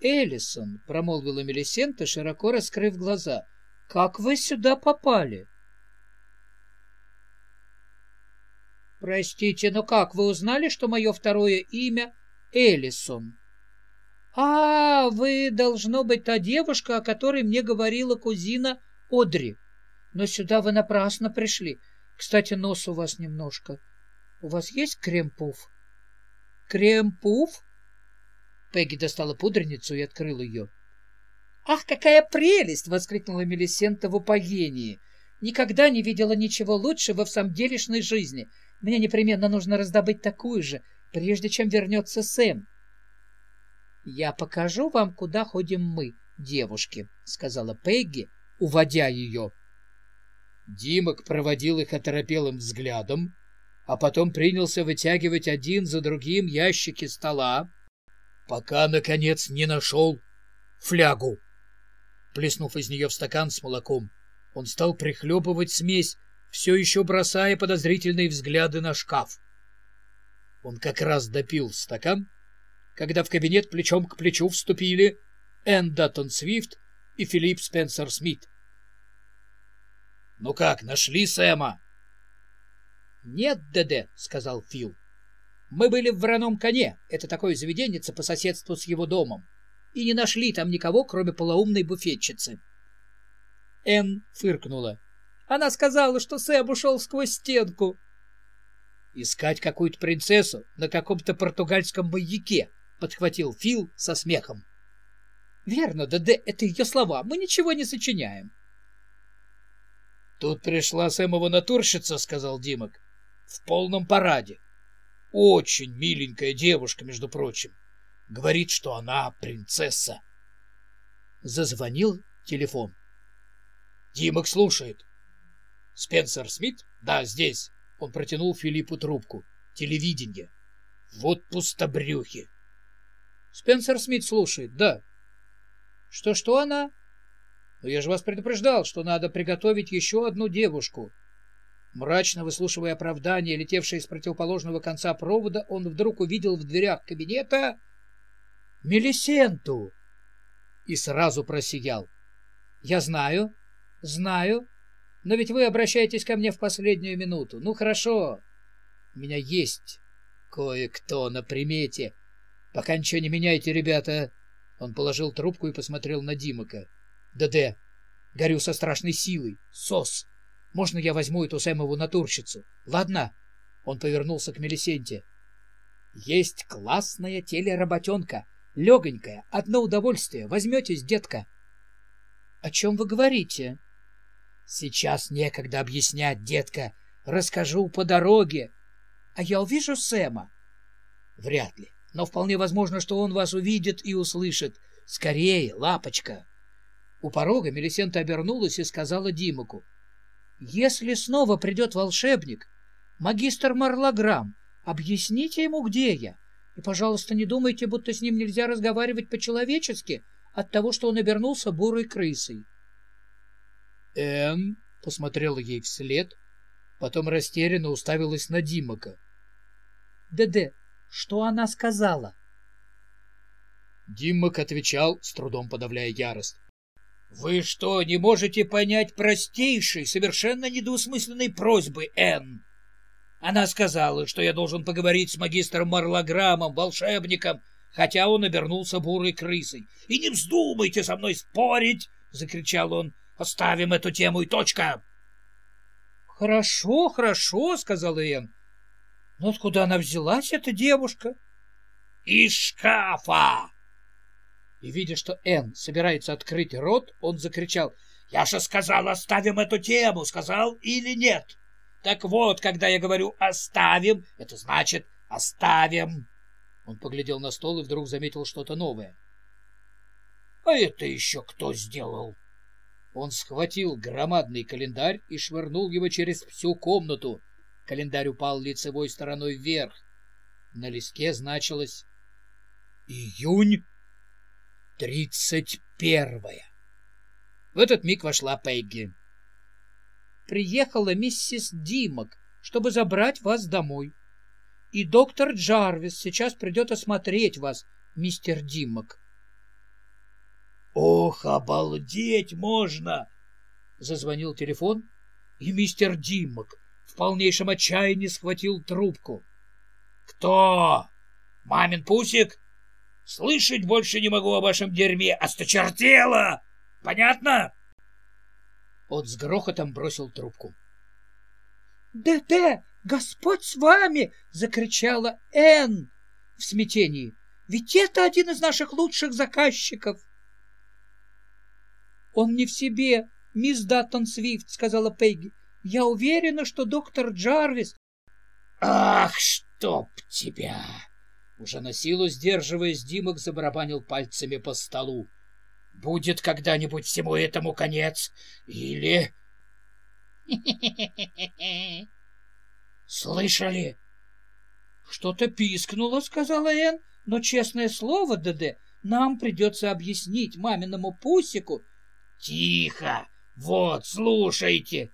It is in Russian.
Эллисон, — промолвила Мелисента, широко раскрыв глаза, — как вы сюда попали? — Простите, но как вы узнали, что мое второе имя — Эллисон? — А, вы, должно быть, та девушка, о которой мне говорила кузина Одри. Но сюда вы напрасно пришли. Кстати, нос у вас немножко. У вас есть крем-пуф? Крем-пуф? Пегги достала пудреницу и открыла ее. «Ах, какая прелесть!» — воскликнула Мелисента в упоении. «Никогда не видела ничего лучшего в самделишной жизни. Мне непременно нужно раздобыть такую же, прежде чем вернется Сэм». «Я покажу вам, куда ходим мы, девушки», — сказала Пегги, уводя ее. Димок проводил их оторопелым взглядом, а потом принялся вытягивать один за другим ящики стола, пока, наконец, не нашел флягу. Плеснув из нее в стакан с молоком, он стал прихлебывать смесь, все еще бросая подозрительные взгляды на шкаф. Он как раз допил стакан, когда в кабинет плечом к плечу вступили Энн Даттон Свифт и Филипп Спенсер Смит. «Ну как, нашли Сэма?» «Нет, ДД», — сказал Фил. «Мы были в Вороном коне, это такое заведение по соседству с его домом, и не нашли там никого, кроме полоумной буфетчицы». Энн фыркнула. Она сказала, что Сэм ушел сквозь стенку. «Искать какую-то принцессу на каком-то португальском бояке», — подхватил Фил со смехом. «Верно, ДД, это ее слова, мы ничего не сочиняем». «Тут пришла Сэмова натурщица», — сказал Димок, — «в полном параде. Очень миленькая девушка, между прочим. Говорит, что она принцесса». Зазвонил телефон. Димок слушает. «Спенсер Смит?» «Да, здесь». Он протянул Филиппу трубку. «Телевидение. Вот пустобрюхи». «Спенсер Смит слушает, да». «Что-что она?» Но я же вас предупреждал, что надо приготовить еще одну девушку. Мрачно выслушивая оправдание, летевшее с противоположного конца провода, он вдруг увидел в дверях кабинета Мелисенту и сразу просиял. «Я знаю, знаю, но ведь вы обращаетесь ко мне в последнюю минуту. Ну, хорошо, у меня есть кое-кто на примете. Пока ничего не меняйте, ребята». Он положил трубку и посмотрел на Димака. ДД. Горю со страшной силой. СОС. Можно я возьму эту Сэмову натурщицу? Ладно. Он повернулся к Мелисенте. Есть классная телеработенка. Легонькая. Одно удовольствие. Возьметесь, детка. О чем вы говорите? Сейчас некогда объяснять, детка. Расскажу по дороге. А я увижу Сэма? Вряд ли. Но вполне возможно, что он вас увидит и услышит. Скорее, лапочка. У порога Мелисента обернулась и сказала Димаку. — Если снова придет волшебник, магистр Марлаграм, объясните ему, где я. И, пожалуйста, не думайте, будто с ним нельзя разговаривать по-человечески от того, что он обернулся бурой крысой. Энн посмотрела ей вслед, потом растерянно уставилась на Димака. — Деде, что она сказала? Диммак отвечал, с трудом подавляя ярость. Вы что, не можете понять простейшей, совершенно недвусмысленной просьбы Энн? Она сказала, что я должен поговорить с магистром Марлаграмом, волшебником, хотя он обернулся бурой крысой. — И не вздумайте со мной спорить! — закричал он. — Оставим эту тему и точка! — Хорошо, хорошо, — сказала Энн. — Но откуда она взялась, эта девушка? — Из шкафа! И, видя, что Энн собирается открыть рот, он закричал. «Я же сказал, оставим эту тему! Сказал или нет? Так вот, когда я говорю «оставим», это значит «оставим». Он поглядел на стол и вдруг заметил что-то новое. «А это еще кто сделал?» Он схватил громадный календарь и швырнул его через всю комнату. Календарь упал лицевой стороной вверх. На листке значилось «Июнь Тридцать первая. В этот миг вошла Пегги. «Приехала миссис Димок, чтобы забрать вас домой. И доктор Джарвис сейчас придет осмотреть вас, мистер Димок». Ох, обалдеть можно! Зазвонил телефон, и мистер Димок в полнейшем отчаянии схватил трубку. Кто? Мамин пусик? Слышать больше не могу о вашем дерьме, осточертело! Понятно? Он с грохотом бросил трубку. «ДТ, Господь с вами!» — закричала Энн в смятении. «Ведь это один из наших лучших заказчиков!» «Он не в себе, мисс Даттон Свифт», — сказала Пегги. «Я уверена, что доктор Джарвис...» «Ах, чтоб тебя!» Уже на силу сдерживаясь, Димок забарабанил пальцами по столу. «Будет когда-нибудь всему этому конец? Или...» «Слышали?» «Что-то пискнуло», — сказала Энн, «но, честное слово, ДД, нам придется объяснить маминому Пусику, «Тихо! Вот, слушайте!»